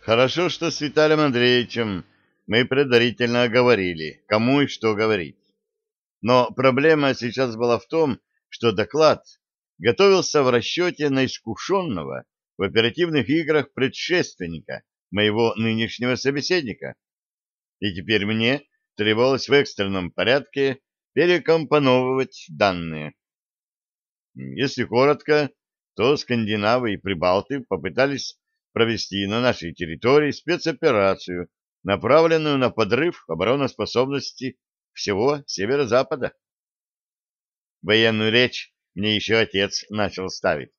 Хорошо, что с Виталием Андреевичем мы предварительно оговорили, кому и что говорить. Но проблема сейчас была в том, что доклад готовился в расчете на искушенного в оперативных играх предшественника, моего нынешнего собеседника. И теперь мне требовалось в экстренном порядке перекомпоновывать данные. Если коротко, то скандинавы и прибалты попытались провести на нашей территории спецоперацию, направленную на подрыв обороноспособности всего северо-запада. Военную речь мне еще отец начал ставить.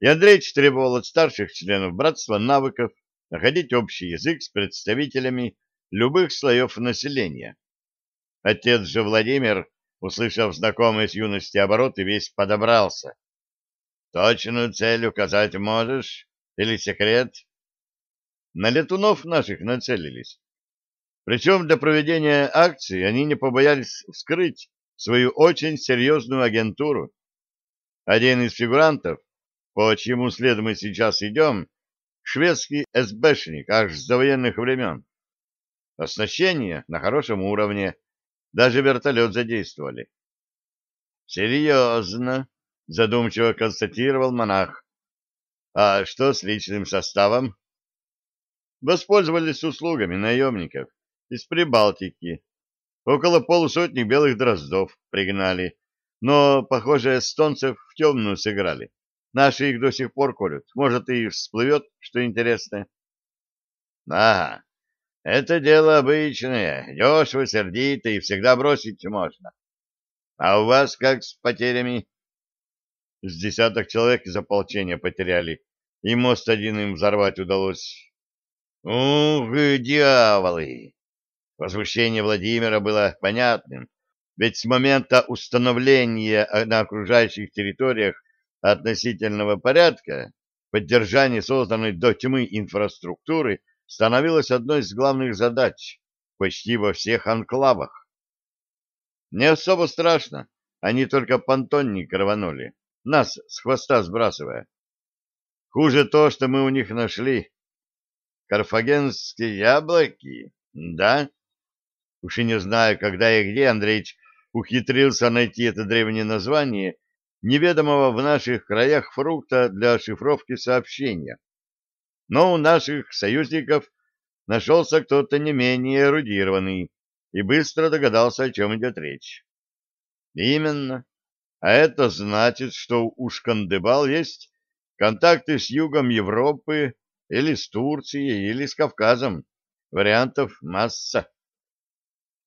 И Андреевич требовал от старших членов братства навыков находить общий язык с представителями любых слоев населения. Отец же Владимир, услышав знакомые с юности обороты, весь подобрался. «Точную цель указать можешь?» Или секрет? На летунов наших нацелились. Причем для проведения акции они не побоялись вскрыть свою очень серьезную агентуру. Один из фигурантов, по чьему следу мы сейчас идем, шведский СБшник аж с довоенных времен. Оснащение на хорошем уровне, даже вертолет задействовали. «Серьезно», — задумчиво констатировал монах. А что с личным составом? Воспользовались услугами наемников из Прибалтики. Около полусотни белых дроздов пригнали, но, похоже, эстонцев в темную сыграли. Наши их до сих пор колют. Может, и всплывет, что интересное. Ага, это дело обычное, дешево, сердито и всегда бросить можно. А у вас как с потерями? С десяток человек из ополчения потеряли, и мост один им взорвать удалось. Ух, дьяволы! Возмущение Владимира было понятным, ведь с момента установления на окружающих территориях относительного порядка поддержание созданной до тьмы инфраструктуры становилось одной из главных задач почти во всех анклавах. Не особо страшно, они только понтонник рванули нас с хвоста сбрасывая. Хуже то, что мы у них нашли. Карфагенские яблоки, да? Уж и не знаю, когда и где Андреич ухитрился найти это древнее название неведомого в наших краях фрукта для шифровки сообщения. Но у наших союзников нашелся кто-то не менее эрудированный и быстро догадался, о чем идет речь. Именно. А это значит, что у Шкандыбал есть контакты с югом Европы или с Турцией, или с Кавказом. Вариантов масса.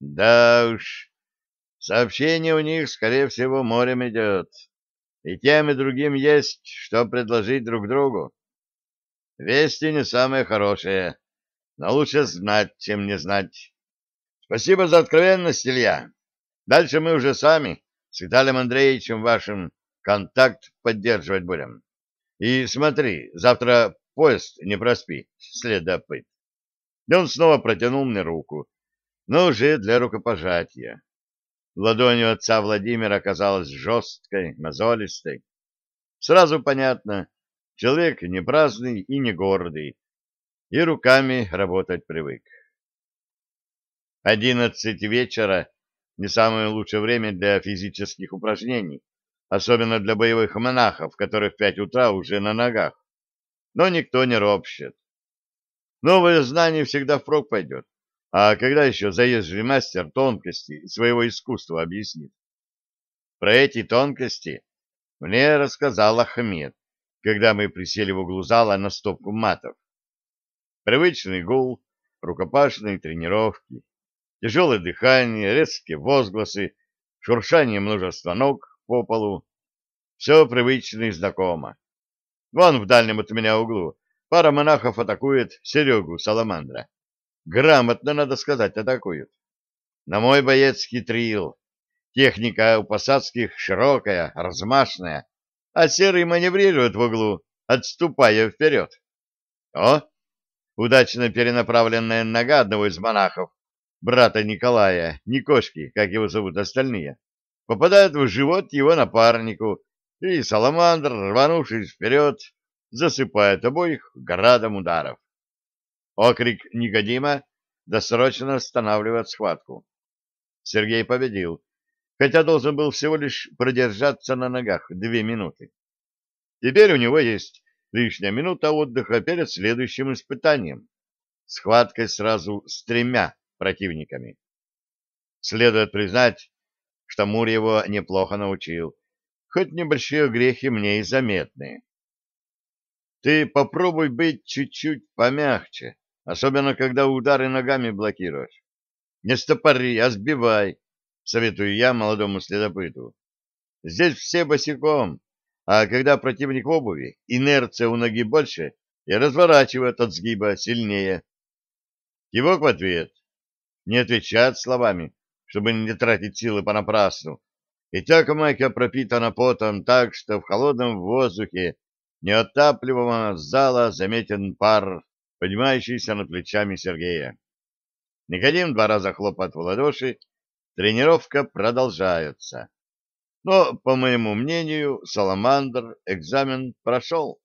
Да уж, сообщение у них, скорее всего, морем идет. И тем, и другим есть, что предложить друг другу. Вести не самые хорошие, но лучше знать, чем не знать. Спасибо за откровенность, Илья. Дальше мы уже сами с Виталием Андреевичем вашим контакт поддерживать будем. И смотри, завтра поезд не проспи, следопыт. И он снова протянул мне руку, но уже для рукопожатия. Ладонь отца Владимира оказалась жесткой, мозолистой. Сразу понятно, человек не праздный и не гордый, и руками работать привык. Одиннадцать вечера не самое лучшее время для физических упражнений, особенно для боевых монахов, которые в пять утра уже на ногах. Но никто не ропщет. Новое знание всегда впрок пойдет. А когда еще заезжий мастер тонкости своего искусства объяснит? Про эти тонкости мне рассказал Ахмед, когда мы присели в углу зала на стопку матов. Привычный гул, рукопашные тренировки, тяжелое дыхание, резкие возгласы, шуршание множества ног по полу. Все привычно и знакомо. Вон в дальнем от меня углу пара монахов атакует Серегу Саламандра. Грамотно, надо сказать, атакуют. На мой боец хитрил. Техника у посадских широкая, размашная, а серый маневрирует в углу, отступая вперед. О! Удачно перенаправленная нога одного из монахов брата Николая, Никошки, как его зовут остальные, попадает в живот его напарнику, и Саламандр, рванувшись вперед, засыпает обоих градом ударов. Окрик Никодима досрочно останавливает схватку. Сергей победил, хотя должен был всего лишь продержаться на ногах две минуты. Теперь у него есть лишняя минута отдыха перед следующим испытанием — схваткой сразу с тремя противниками. Следует признать, что Мур его неплохо научил, хоть небольшие грехи мне и заметны. Ты попробуй быть чуть-чуть помягче, особенно когда удары ногами блокируешь. Не стопори, а сбивай, советую я молодому следопыту. Здесь все босиком, а когда противник в обуви, инерция у ноги больше и разворачивает от сгиба сильнее. Кивок в ответ. Не отвечать словами, чтобы не тратить силы понапрасну. И тяка майка пропитана потом так, что в холодном воздухе неотапливаемого зала заметен пар, поднимающийся над плечами Сергея. Никодим два раза хлопает в ладоши, тренировка продолжается. Но, по моему мнению, Саламандр экзамен прошел.